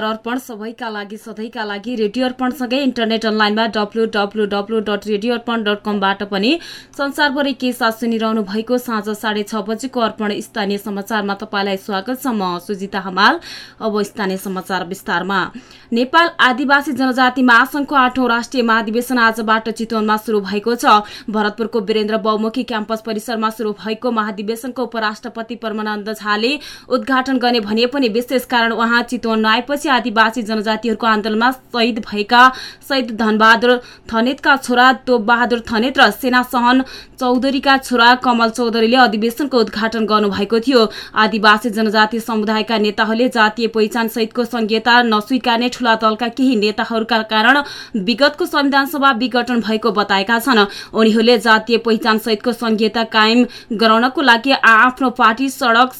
नमस्कार अर्पण सबैका लागि सधैँका लागि रेडियो अर्पणसँगै इन्टरनेट अनलाइनमा W W W dot radio Arpan dot कमबाट पनि संसारभरि के साथ सुनिरहनु भएको साँझ साढे छ बजेको अर्पण स्थानीय समाचारमा तपाईँलाई स्वागत छ। म सुजिता हमाल अब स्थानीय समाचार विस्तारमा। नेपाल आदिवासी जनजाति महासंघको आठौं राष्ट्रिय महाधिवेशन आजबाट चितवनमा शुरू भएको छ। भरतपुरको वीरेन्द्र बहुमुखी क्याम्पस परिसरमा शुरू भएको महाधिवेशनको उपराष्ट्रपति परमानन्द झाले उद्घाटन गर्ने भने पनि विशेष कारण उहाँ चितवन नआएपछि आदिवासी जनजातिहरूको आन्दोलनमा शहीद भएका शहीद धनबहादुर थनेतका छोरा तोप बहादुर थनेत र सेना सहन चौधरीका छोरा कमल चौधरीले अधिवेशनको उद्घाटन गर्नुभएको थियो। आदिवासी जनजाति समुदायका नेताहरूले जातीय पहिचान सहितको संघीयता नस्वीकार्ने ठूला दलका केही नेताहरूका कारण विगतको संविधान सभा विघटन भएको बताएका छन्। उनीहरूले जातीय पहिचान सहितको संघीयता कायम गराउनको लागि आफ्नो पार्टी सड़क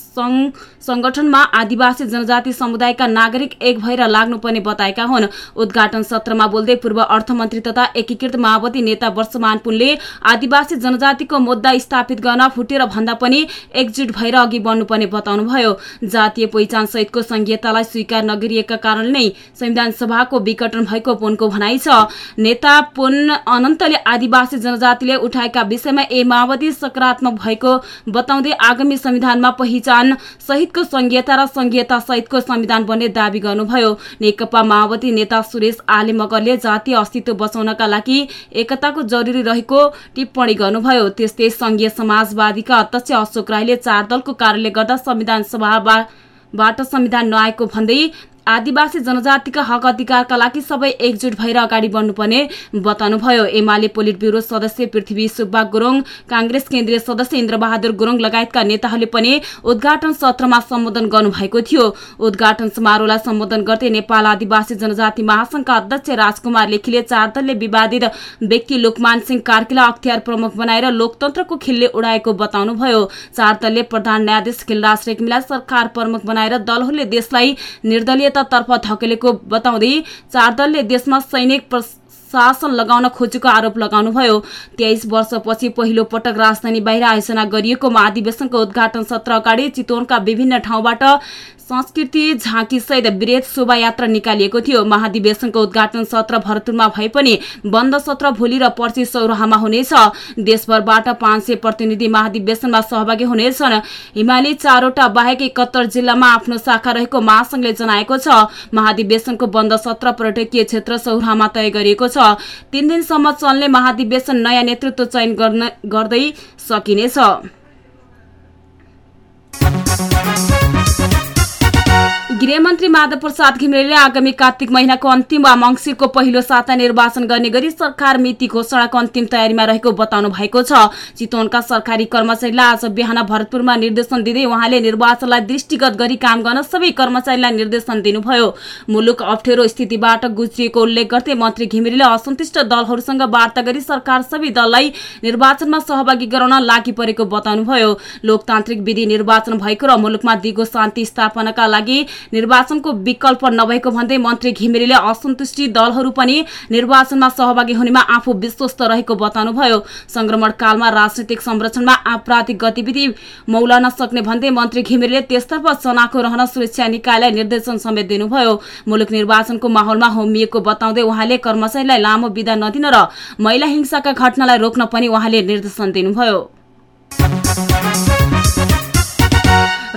संगठनमा आदिवासी जनजाति समुदायका नागरिक एक भएर लाग्नुपर्ने बताएका हुन्। उद्घाटन सत्रमा बोल्दै पूर्व अर्थमन्त्री तथा एकीकृत माओवादी नेता वर्षमान पुनले आदिवासी जनजातिको मुद्दा स्थापित गर्न फुटेर भन्दा पनि एकजुट भएर अघि बढ्नुपर्ने बताउनुभयो। जातीय पहिचान सहितको संघीयतालाई स्वीकार नगरिएका कारण नै संविधान सभाको विघटन भएको पुनको भनाइ छ। नेता पुन अनन्तले आदिवासी जनजातिले उठाएका विषयमा ए माओवादी सकारात्मक भएको बताउँदै आगामी संविधानमा पहिचान सहितको संघीयता र संघीयता सहितको संविधान बन्ने दावी नेकपा माओवादी नेता सुरेश आले मगरले जातीय अस्तित्व बचाउनका लागि एकताको जरुरी रहेको टिप्पणी गर्नुभयो। त्यस्तै संघीय समाजवादीका अध्यक्ष अशोक राईले चार दलको कारणले गर्दा संविधान सभाबाट संविधान नआएको भन्दै आदिवासी जनजातिका हक अधिकारका लागि सबै एकजुट भएर अगाडि बढ्नुपर्ने बताउनुभयो। एमाले पोलिट ब्युरो सदस्य पृथ्वी सुब्बा गुरुङ कांग्रेस केन्द्रीय सदस्य इन्द्रबहादुर गुरुङ लगायतका नेताहरूले पनि उद्घाटन सत्रमा सम्बोधन गर्नुभएको थियो। उद्घाटन समारोहलाई सम्बोधन गर्दै नेपाल आदिवासी जनजाति महासंघका अध्यक्ष राजकुमार लेखीले चार दलले विवादित व्यक्ति लोकमान सिंह कार्कीलाई अख्तियार प्रमुख बनाएर लोकतन्त्रको खिल्ले उडाएको बताउनुभयो। चार दलले प्रधान न्यायाधीश खिलराज रेग्मीलाई सरकार प्रमुख बनाएर दलहरूले देशलाई निर्दलीयता तर्फ धकेलेको बताउँदै चार दलले देशमा सैनिक शासन लगाउन खोजेको आरोप लगाउनुभयो। तेइस वर्षपछि पहिलो पटक राजधानी बाहिर आयोजना गरिएको महाधिवेशनको उद्घाटन सत्र अगाडि चितवनका विभिन्न ठाउँबाट संस्कृति झाँकी सहित वृहत शोभायात्रा निकालिएको थियो। महाधिवेशनको उद्घाटन सत्र भरतपुरमा भए पनि बन्द सत्र भोलि र पर्सि सौराहामा हुनेछ। देशभरबाट पाँच सय प्रतिनिधि महाधिवेशनमा सहभागी हुनेछन्। हिमाली चारवटा बाहेक एकहत्तर जिल्लामा आफ्नो शाखा रहेको महासंघले जनाएको छ। महाधिवेशनको बन्द सत्र पर्यटकीय क्षेत्र सौराहामा तय गरिएको छ। तीन दिनसम्म चल्ने महाधिवेशन नयाँ नेतृत्व चयन गर्दै सकिनेछ। गृहमन्त्री माधव प्रसाद घिमिरेले आगामी कार्तिक महिनाको अन्तिम वा मंगिरको पहिलो साता निर्वाचन गर्ने गरी सरकार मिति घोषणाको अन्तिम तयारीमा रहेको बताउनु भएको छ। चितवनका सरकारी कर्मचारीलाई आज बिहान भरतपुरमा निर्देशन दिँदै उहाँले निर्वाचनलाई दृष्टिगत गरी काम गर्न सबै कर्मचारीलाई निर्देशन दिनुभयो। मुलुक अप्ठ्यारो स्थितिबाट गुज्रिएको उल्लेख गर्दै मन्त्री घिमिरेले असन्तुष्ट दलहरूसँग वार्ता गरी सरकार सबै दललाई निर्वाचनमा सहभागी गराउन लागि परेको बताउनुभयो। लोकतान्त्रिक विधि निर्वाचन भएको र मुलुकमा दिगो शान्ति स्थापनाका लागि निर्वाचनको विकल्प नभएको भन्दै मन्त्री घिमिरेले असन्तुष्टि दलहरू पनि निर्वाचनमा सहभागी हुनेमा आफू विश्वस्त रहेको बताउनुभयो। संक्रमण कालमा राजनैतिक संरक्षणमा आपराधिक गतिविधि मौलान सक्ने भन्दै मन्त्री घिमिरेले त्यसतर्फ चनाको रहन सुरक्षा निकायलाई निर्देशन समेत दिनुभयो। मुलुक निर्वाचनको माहौलमा होमिएको बताउँदै उहाँले कर्मचारीलाई लामो विदा नदिन र महिला हिंसाका घटनालाई रोक्न पनि उहाँले निर्देशन दिनुभयो।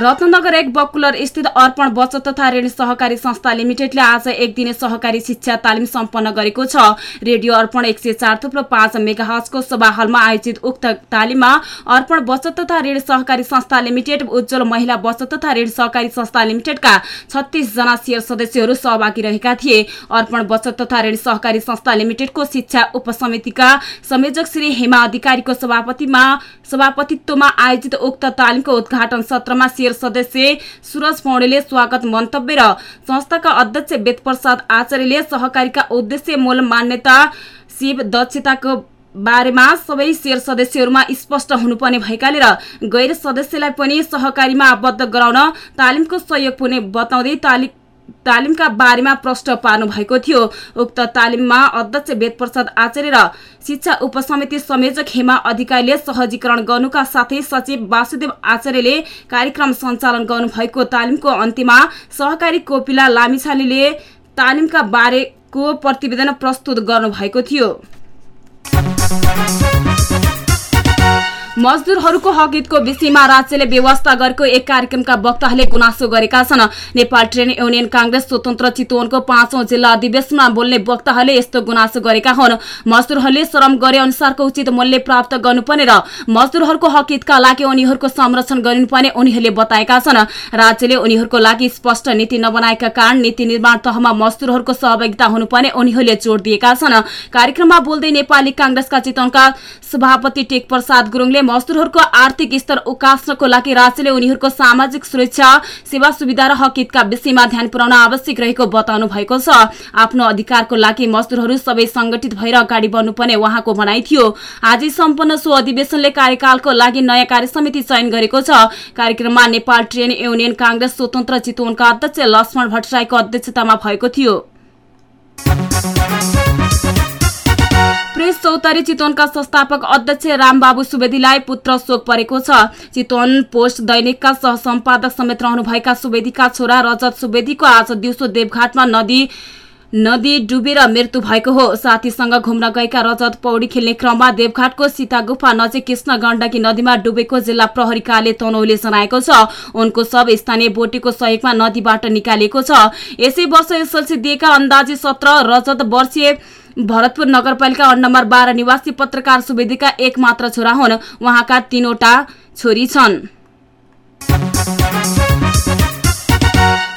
रत्नगर एक बकुलर स्थित अर्पण बचत तथा ऋण सहकारी संस्था लिमिटेडले आज एक दिने सहकारी शिक्षा तालिम सम्पन्न गरेको छ। रेडियो अर्पण एक सय चार थुप्रो पाँच मेगाहजको सभा हलमा आयोजित उक्त तालिममा अर्पण बचत तथा ऋण सहकारी संस्था लिमिटेड उज्जवल महिला बचत तथा ऋण सहकारी संस्था लिमिटेडका छत्तीस जना शेयर सदस्यहरू सहभागी रहेका थिए। अर्पण बचत तथा ऋण सहकारी संस्था लिमिटेडको शिक्षा उपसमितिका संयोजक श्री हेमा अधिकारीको सभापतिमा सभापतित्वमा आयोजित उक्त तालिमको उद्घाटन सत्रमा शेयर सदस्य सुरज पौडेलले स्वागत मन्तव्य र संस्थाका अध्यक्ष वेदप्रसाद आचार्यले सहकारीका उद्देश्य मूल मान्यता शिव दक्षताको बारेमा सबै शेयर सदस्यहरूमा स्पष्ट हुनुपर्ने भएकाले र गैर सदस्यलाई पनि सहकारीमा आबद्ध गराउन तालिमको सहयोग पुग्ने बताउँदै तालिमका बारेमा प्रश्न पार्नु भएको थियो। उक्त तालिममा अध्यक्ष वेदप्रसाद आचार्य र शिक्षा उपसमिति संयोजक हेमा अधिकारीले सहजीकरण गर्नुका साथै सचिव वासुदेव आचार्यले कार्यक्रम सञ्चालन गर्नुभएको तालिमको अन्त्यमा सहकारी कोपिला लामिछालीले तालिमका बारेको प्रतिवेदन प्रस्तुत गर्नुभएको थियो। मजदुरहरूको हकितको विषयमा राज्यले व्यवस्था गरेको एक कार्यक्रमका वक्ताहरूले गुनासो गरेका छन्। नेपाल ट्रेन युनियन कांग्रेस स्वतन्त्र चितवनको पाँचौं जिल्ला अधिवेशनमा बोल्ने वक्ताहरूले यस्तो गुनासो गरेका हुन्। मजदुरहरूले श्रम गरे अनुसारको उचित मूल्य प्राप्त गर्नुपर्ने र मजदुरहरूको हकितका लागि उनीहरूको संरक्षण गरिनुपर्ने उनीहरूले बताएका छन्। राज्यले उनीहरूको लागि स्पष्ट नीति नबनाएका कारण नीति निर्माण तहमा मजदुरहरूको सहभागिता हुनुपर्ने उनीहरूले जोड़ दिएका छन्। कार्यक्रममा बोल्दै नेपाली कांग्रेसका चितवनका सभापति टेक प्रसाद गुरूङले मजदुरहरूको आर्थिक स्तर उकास्नको लागि राज्यले उनीहरूको सामाजिक सुरक्षा सेवा सुविधा र हकितका विषयमा ध्यान पुर्याउन आवश्यक रहेको बताउनु भएको छ। आफ्नो अधिकारको लागि मजदुरहरू सबै संगठित भएर अगाडि बढ्नुपर्ने उहाँको भनाइ थियो। आजै सम्पन्न सो अधिवेशनले कार्यकालको लागि नयाँ कार्यसमिति चयन गरेको छ। कार्यक्रममा नेपाल ट्रेन युनियन कांग्रेस स्वतन्त्र चितवनका अध्यक्ष लक्ष्मण भट्टराईको अध्यक्षतामा भएको थियो। चौतारी चितवनका संस्थापक अध्यक्ष रामबाबु सुवेदीलाई पुत्र शोक परेको छ। चितवन पोस्ट दैनिकका सहसम्पादक समेत रहनुभएका सुवेदीका छोरा रजत सुवेदीको आज दिउँसो देवघाटमा नदी नदी डुबेर मृत्यु भएको हो। साथीसँग घुम्न गएका रजत पौडी खेल्ने क्रममा देवघाटको सीता गुफा नजिक कृष्ण गण्डकी नदीमा डुबेको जिल्ला प्रहरीकाले तनौले जनाएको छ। उनको सब स्थानीय बोटीको सहयोगमा नदीबाट निकालिएको छ। यसै वर्ष एसएलसी दिएका अन्दाजी सत्र रजत वर्षीय भरतपुर नगरपालिका वार्ड नम्बर बाह्र निवासी पत्रकार सुवेदीका एक मात्र छोरा हुन्। उहाँका तीनवटा छोरी छन्।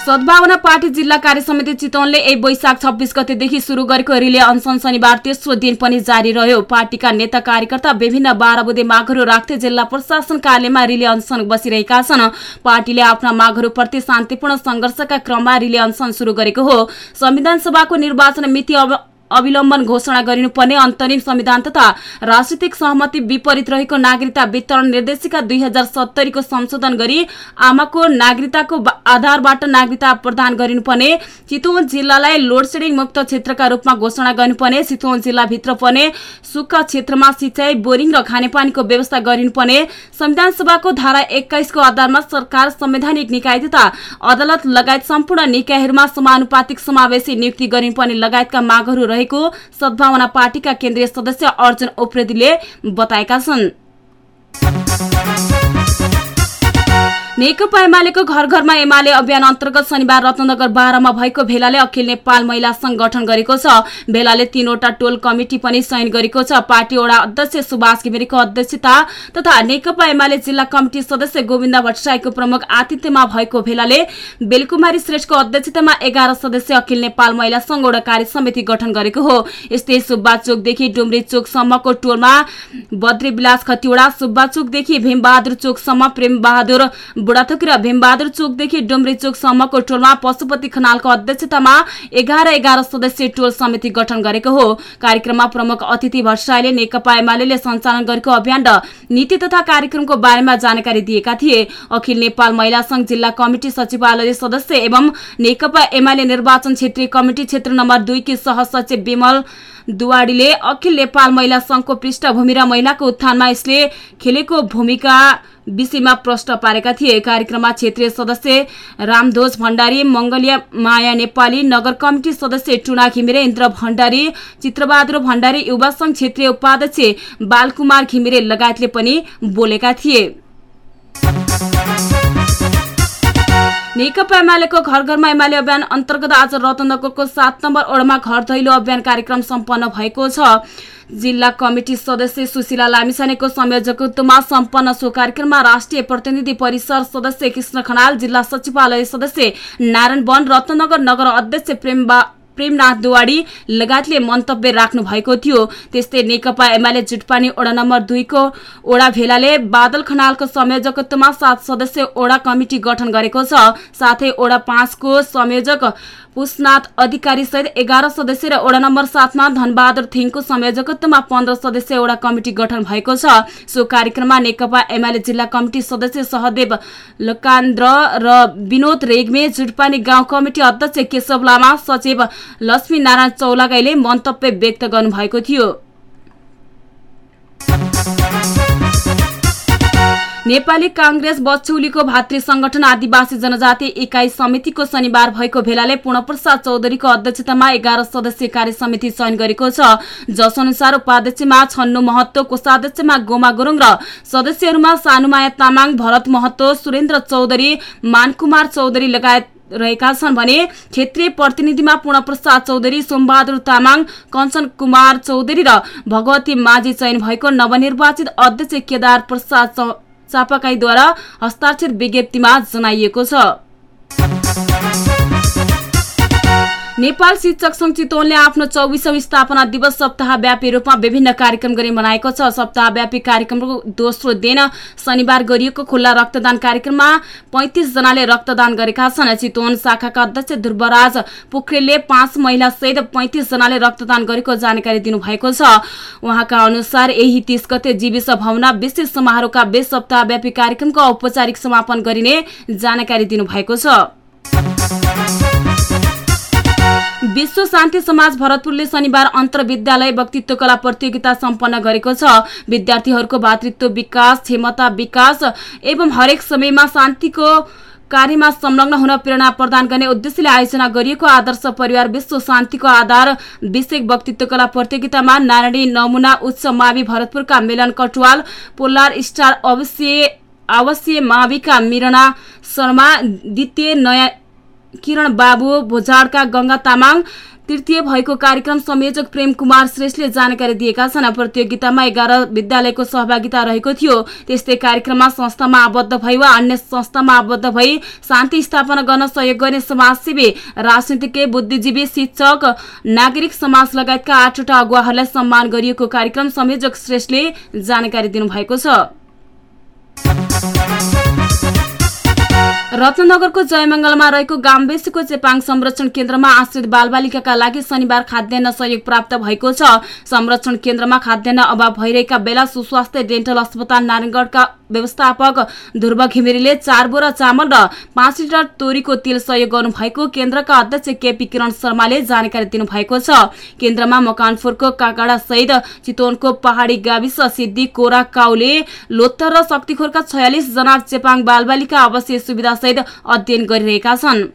सद्भावना पार्टी जिल्ला कार्य समिति चितवनले यही वैशाख छब्बिस गतेदेखि शुरू गरेको रिले अनसन शनिबार तेस्रो दिन पनि जारी रह्यो। पार्टीका नेता कार्यकर्ता विभिन्न बाह्र बुधे मागहरू राख्दै जिल्ला प्रशासन कार्यालयमा रिले अनसन बसिरहेका छन्। पार्टीले आफ्ना मागहरूप्रति शान्तिपूर्ण संघर्षका क्रममा रिले अनसन शुरू गरेको हो। संविधान सभाको निर्वाचन मिति अविलम्बन घोषणा गरिनुपर्ने अन्तरिम संविधान तथा राजनीतिक सहमति विपरीत रहेको नागरिकता वितरण निर्देशिका दुई हजार सत्तरीको संशोधन गरी आमाको नागरिकताको आधारबाट नागरिकता प्रदान गरिनुपर्ने चितवन जिल्लालाई लोड सेडिङ मुक्त क्षेत्रका रूपमा घोषणा गर्नुपर्ने चितवन जिल्लाभित्र पर्ने सुक्खा क्षेत्रमा सिंचाई बोरिङ र खानेपानीको व्यवस्था गरिनुपर्ने संविधान सभाको धारा एक्काइसको आधारमा सरकार संवैधानिक निकाय तथा अदालत लगायत सम्पूर्ण निकायहरूमा समानुपातिक समावेशी नियुक्ति गरिनुपर्ने लगायतका मागहरू रहेको सद्भावना पार्टीका केन्द्रीय सदस्य अर्जुन उप्रेतीले बताएका छन्। नेकपा एमालेको घर घरमा एमाले अभियान अन्तर्गत शनिबार रत्नगर बाह्रमा भएको भेलाले अखिल नेपाल महिला संघ गठन गरेको छ। भेलाले तीनवटा टोल कमिटी पनि चयन गरेको छ। पार्टी वडा अध्यक्ष सुभाष घिमिरेको अध्यक्षता तथा नेकपा एमाले जिल्ला कमिटी सदस्य गोविन्द भट्टराईको प्रमुख आतिथ्यमा भएको भेलाले बेलकुमारी श्रेष्ठको अध्यक्षतामा एघार सदस्य अखिल नेपाल महिला संघ कार्य समिति गठन गरेको हो। यस्तै सुब्बा चोकदेखि डुम्री चोकसम्मको टोलमा बद्री विलास खतिवड़ा सुब्बा चोकदेखि भीमबहादुर चोकसम्म प्रेम बहादुर बुढाथोकी र भीमबहादुर चोकदेखि डुम्री चोकसम्मको टोलमा पशुपति खनालको अध्यक्षतामा एघार एघार सदस्यीय टोल समिति गठन गरेको हो। कार्यक्रममा प्रमुख अतिथि भट्टराईले नेकपा एमाले सञ्चालन गरेको अभियान र नीति तथा कार्यक्रमको बारेमा जानकारी दिएका थिए। अखिल नेपाल महिला संघ जिल्ला कमिटी सचिवालय सदस्य एवं नेकपा एमाले निर्वाचन क्षेत्रीय कमिटी क्षेत्र नम्बर दुईकी सहसचिव विमल दुवाडीले अखिल नेपाल महिला संघको पृष्ठभूमि र महिलाको उत्थानमा यसले खेलेको भूमिका विषयमा प्रश्न पारेका थिए। कार्यक्रममा क्षेत्रीय सदस्य रामध्वज भण्डारी मंगलिया माया नेपाली नगर कमिटी सदस्य टुना घिमिरे इन्द्र भण्डारी चित्रबहादुर भण्डारी युवा संघ क्षेत्रीय उपाध्यक्ष बालकुमार घिमिरे लगायतले पनि बोलेका थिए। नेकपा एमालेको घर घरमा एमाले अभियान अन्तर्गत आज रतनगरको सात नम्बर ओडमा घर दैलो अभियान कार्यक्रम सम्पन्न भएको छ। जिल्ला कमिटी सदस्य सुशीला लामिसानेको संयोजकत्वमा सम्पन्न सो कार्यक्रममा राष्ट्रिय प्रतिनिधि परिषद सदस्य कृष्ण खनाल जिल्ला सचिवालय सदस्य नारायण वन रत्नगर नगर अध्यक्ष प्रेम प्रेमनाथ दुवाडी लगायतले मन्तव्य राख्नु भएको थियो। त्यस्तै नेकपा एमाले जुटपानी ओडा नम्बर दुईको ओडा भेलाले बादल खनालको संयोजकत्वमा सात सदस्य ओडा कमिटी गठन गरेको छ। साथै ओडा पाँचको संयोजक पुष्नाथ अधिकारी सहित एघार सदस्य र ओडा नम्बर सातमा धनबहादुर थिङको संयोजकत्वमा पन्ध्र सदस्य ओडा कमिटी गठन भएको छ। सो कार्यक्रममा नेकपा एमाले जिल्ला कमिटी सदस्य सहदेव लकान्द्र र विनोद रेग्मे जुटपानी गाउँ कमिटी अध्यक्ष केशव लामा सचिव लक्ष्मी नारायण चौलागाईले मन्तव्य व्यक्त गर्नुभएको थियो। नेपाली कांग्रेस बचौलीको भातृ संगठन आदिवासी जनजाति इकाई समितिको शनिबार भएको भेलाले पूर्णप्रसाद चौधरीको अध्यक्षतामा एघार सदस्यीय कार्य समिति चयन गरेको छ। जस अनुसार उपाध्यक्षमा छन्नु महत्व कोषाध्यक्षमा गोमा गुरुङ र सदस्यहरूमा सानुमाया तामाङ भरत महत्व सुरेन्द्र चौधरी मानकुमार चौधरी लगायत रहेका छन् भने क्षेत्रीय प्रतिनिधिमा पूर्णप्रसाद चौधरी सोमबहादुर तामाङ कञ्चन कुमार चौधरी र भगवती माझी चयन भएको नवनिर्वाचित अध्यक्ष केदार प्रसाद चापाकाईद्वारा हस्ताक्षर विज्ञप्तिमा जनाइएको छ। नेपाल शिक्षक संघ चितवनले आफ्नो चौबिसौं स्थापना दिवस सप्ताहव्यापी रूपमा विभिन्न कार्यक्रम गरी मनाएको छ। सप्ताहव्यापी कार्यक्रमको दोस्रो दिन शनिबार गरिएको खुल्ला रक्तदान कार्यक्रममा पैंतिस जनाले रक्तदान गरेका छन्। चितवन शाखाका अध्यक्ष ध्रुवराज पोखरेलले पाँच महिला सहित पैंतिस जनाले रक्तदान गरेको जानकारी दिनुभएको छ। उहाँका अनुसार यही तीस गते जीविस भवना विशेष समारोहका बीच सप्ताहव्यापी कार्यक्रमको औपचारिक समापन गरिने जानकारी दिनुभएको छ। विश्व शान्ति समाज भरतपुरले शनिबार अन्तर विद्यालय वक्तित्व कला प्रतियोगिता सम्पन्न गरेको छ। विद्यार्थीहरूको भातृत्व विकास क्षमता विकास एवं हरेक समयमा शान्तिको कार्यमा संलग्न हुन प्रेरणा प्रदान गर्ने उद्देश्यले आयोजना गरिएको आदर्श परिवार विश्व शान्तिको आधार विषय वक्तित्व कला प्रतियोगितामा नारायणी नमुना उच्च मावि भरतपुरका मिलन कटुवाल पोलार स्टार अवश्य अवश्य माविका मिरणा शर्मा द्वितीय नयाँ किरण बाबु भोजाडका गंगा तामाङ तृतीय भएको कार्यक्रम संयोजक प्रेम कुमार श्रेष्ठले जानकारी दिएका छन्। प्रतियोगितामा एघार विद्यालयको सहभागिता रहेको थियो। त्यस्तै कार्यक्रममा संस्थामा आबद्ध भई वा अन्य संस्थामा आबद्ध भई शान्ति स्थापना गर्न सहयोग गर्ने समाजसेवी राजनीतिज्ञ बुद्धिजीवी शिक्षक नागरिक समाज लगायतका आठवटा अगुवाहरूलाई सम्मान गरिएको कार्यक्रम संयोजक श्रेष्ठले जानकारी दिनुभएको छ। रत्नगरको जयमंगलमा रहेको गाम्बेसीको चेपाङ संरक्षण केन्द्रमा आश्रित बालबालिकाका लागि शनिबार खाद्यान्न सहयोग प्राप्त भएको छ। संरक्षण केन्द्रमा खाद्यान्न अभाव भइरहेका बेला सुस्वास्थ्य डेन्टल अस्पताल नारायणगढका व्यवस्थापक ध्रुव घिमिरेले चार बोरा चामल र पाँच लिटर तोरीको तेल सहयोग गर्नुभएको केन्द्रका अध्यक्ष केपी किरण शर्माले जानकारी दिनुभएको छ। केन्द्रमा मकानपुरको काकाडा सहित चितवनको पहाड़ी गाविस सिद्धि कोरा काउले लोत्तर र शक्तिखोरका छयालिस जना चेपाङ बालबालिका आवासीय सुविधा सहित अध्ययन गरिरहेका छन्।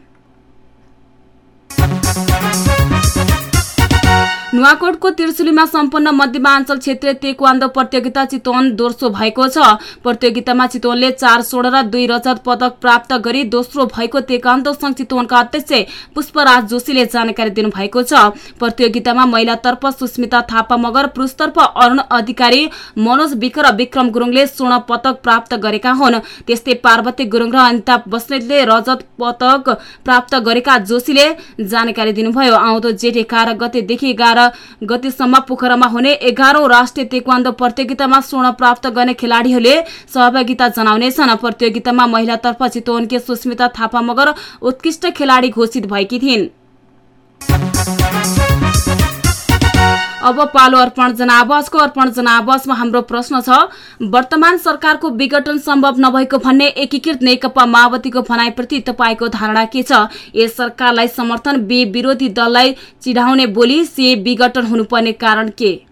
नुवाकोटको त्रिशुलीमा सम्पन्न मध्यमाञ्चल क्षेत्रीय तेक्वान्दो प्रतियोगिता चितवन दोस्रो भएको छ। प्रतियोगितामा चितवनले चार स्वर्ण र दुई रजत पदक प्राप्त गरी दोस्रो भएको तेक्वान्दो संघ चितवनका अध्यक्ष पुष्पराज जोशीले जानकारी दिनुभएको छ। प्रतियोगितामा महिलातर्फ सुस्मिता थापा मगर पुरुषतर्फ अरूण अधिकारी मनोज विक र विक्रम गुरुङले स्वर्ण पदक प्राप्त गरेका हुन्। त्यस्तै पार्वती गुरुङ र अनिता बस्नेतले रजत पदक प्राप्त गरेका जोशीले जानकारी दिनुभयो। आउँदो जेठ एघार गतेदेखि एघार गतिसम्म पोखरामा हुने एघारौं राष्ट्रिय तेक्वान्दो प्रतियोगितामा स्वर्ण प्राप्त गर्ने खेलाड़ीहरूले सहभागिता जनाउनेछन्। प्रतियोगितामा महिलातर्फ चितवनकी सुस्मिता थापा मगर उत्कृष्ट खेलाड़ी घोषित भएकी थिइन्। अब पालो अर्पण जनावासको अर्पण जनावासमा हाम्रो प्रश्न छ वर्तमान सरकारको विघटन सम्भव नभएको भन्ने एकीकृत नेकपा माओवादीको भनाइप्रति तपाईँको धारणा के छ? यस सरकारलाई समर्थन बे विरोधी दललाई चिढाउने बोली से विघटन हुनुपर्ने कारण के?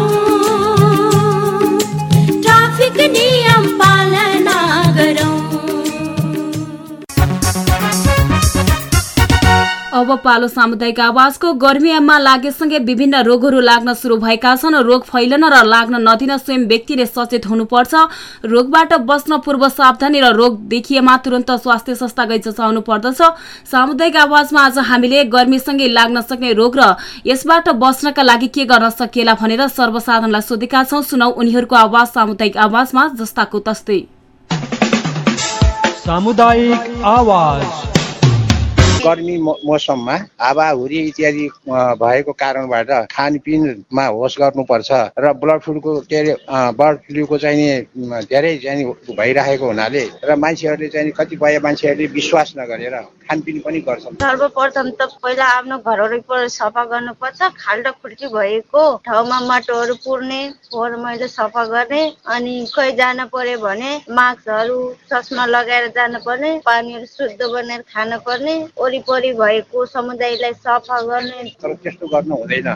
अब पालो सामुदायिक आवाजको गर्मीयाममा लागेसँगै विभिन्न रोगहरू लाग्न सुरु भएका छन्। रोग फैलन र लाग्न नदिन स्वयं व्यक्तिले सचेत हुनुपर्छ। रोगबाट बस्न पूर्व सावधानी र रोग देखिएमा तुरन्त स्वास्थ्य संस्था गई जचाउनु पर्दछ। सामुदायिक आवाजमा आज हामीले गर्मीसँगै लाग्न सक्ने रोग र यसबाट बस्नका लागि के गर्न सकिएला भनेर सर्वसाधारणलाई सोधेका छौं। सुनौ उनीहरूको आवाज सामुदायिक आवाजमा जस्ताको तस्तै। सामुदायिक आवाज। गर्मी मौसममा हावाहुरी इत्यादि भएको कारणबाट खानपिनमा होस गर्नुपर्छ र ब्लड फ्लूको के अरे बर्ड फ्लूको चाहिँ धेरै चाहिँ भइरहेको हुनाले र मान्छेहरूले चाहिँ कतिपय मान्छेहरूले विश्वास नगरेर खानपिन पनि गर्छन्। सर्वप्रथम त पहिला आफ्नो घर वरिपरि सफा गर्नुपर्छ खाल्डो खुल्टी भएको ठाउँमा माटोहरू पुर्ने फोहोर मैला सफा गर्ने अनि खै जान पर्यो भने मास्कहरू चस्मा लगाएर जानु पर्ने पानीहरू शुद्ध बनाएर खानु पर्ने। वरिपरि भएको समुदायलाई सफा गर्ने तर त्यस्तो गर्नु हुँदैन।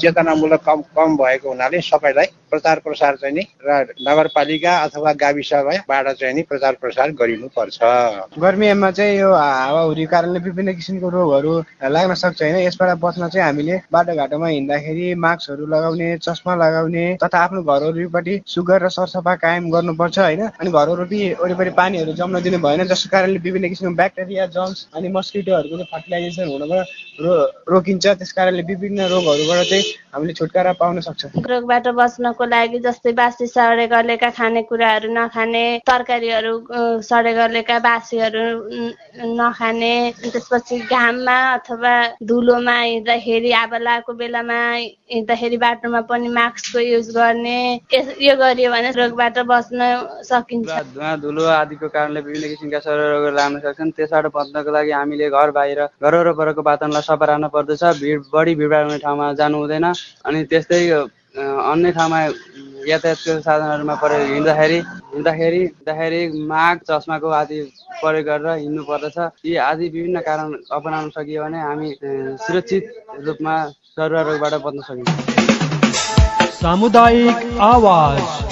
चेतनामूलक कम कम भएको हुनाले सबैलाई प्रचार प्रसार चाहिँ नि र नगरपालिका अथवा गाविसबाट चाहिँ नि प्रचार प्रसार गरिनुपर्छ। गर्मीमा चाहिँ यो हावाहुरी कारणले विभिन्न किसिमको रोगहरू लाग्न सक्छ होइन। यसबाट बच्न चाहिँ हामीले बाटोघाटोमा हिँड्दाखेरि मास्कहरू लगाउने चस्मा लगाउने तथा आफ्नो घर वरिपरि सुग्घर र सरसफा कायम गर्नुपर्छ होइन। अनि घर वरिपरि वरिपरि पानीहरू जम्न दिनु भएन जसको कारणले विभिन्न किसिमको ब्याक्टेरिया जम्स अनि मस्किटोहरूको फर्टिलाइजेसन हुनबाट रो रोकिन्छ। त्यस कारणले विभिन्न रोगहरूबाट चाहिँ हामीले छुटकारा पाउन सक्छौँ। रोगबाट बच्नको लागि जस्तै बासी सडे गलेका खानेकुराहरू नखाने तरकारीहरू अ, सडे गलेका बासीहरू नखाने त्यसपछि घाममा अथवा धुलोमा हिँड्दाखेरि आबा लागेको बेलामा हिँड्दाखेरि बाटोमा पनि मास्कको युज गर्ने यो गरियो भने रोगबाट बच्न सकिन्छ। धुवा धुलो आदिको कारणले विभिन्न किसिमका रोगहरू लाग्न सक्छन्। त्यसबाट बच्नको लागि हामीले घर बाहिर घर वरपरको वातावरणलाई सफा राख्नु पर्दछ। भिड बढी भिडभाड हुने ठाउँमा जानु हुँदैन। अनि त्यस्तै अन्य ठाउँमा यातायातको साधनहरूमा परेर हिँड्दाखेरि हिँड्दाखेरि हिँड्दाखेरि मास्क चस्माको आदि प्रयोग गरेर हिँड्नु पर्दछ। यी आदि विभिन्न कारण अपनाउन सकियो भने हामी सुरक्षित रूपमा सरुवा रोगबाट बच्न सकिन्छ। सामुदायिक आवाज।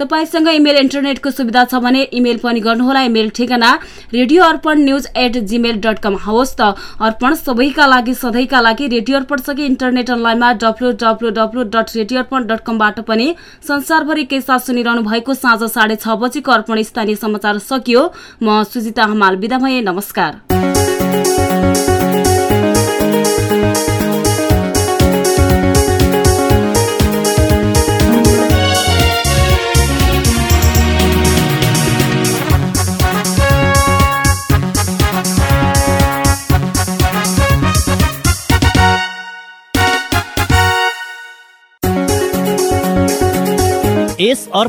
तपाईँसँग इमेल इन्टरनेटको सुविधा छ भने इमेल पनि गर्नुहोला। इमेल ठेगाना radio Arpan news at Gmail dot com होस् त अर्पण सबैका लागि सधैँका लागि रेडियो अर्पणसँगै इन्टरनेट अनलाइनमा W W W dot radio Arpan dot कमबाट पनि संसारभरि के साथ सुनिरहनु भएको साँझ साढे छ बजीको अर्पण स्थानीय समाचार सकियो। म सुजिता हमाल बिदा भएँ नमस्कार। यस अर्पण